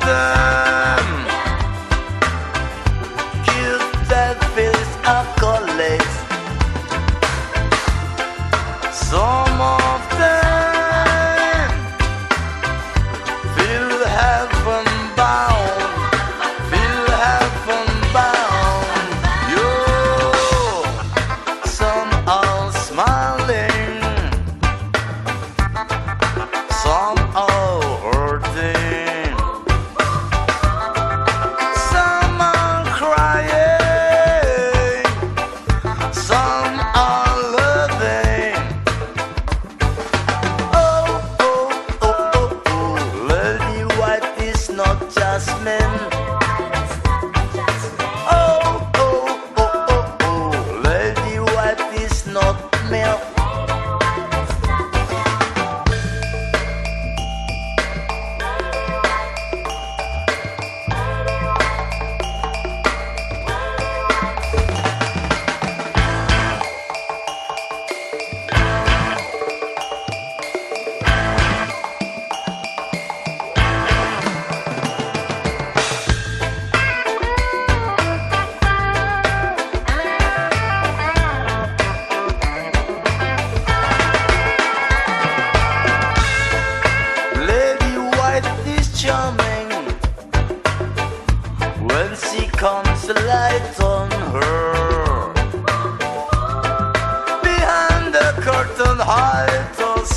Some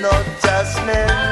not just men.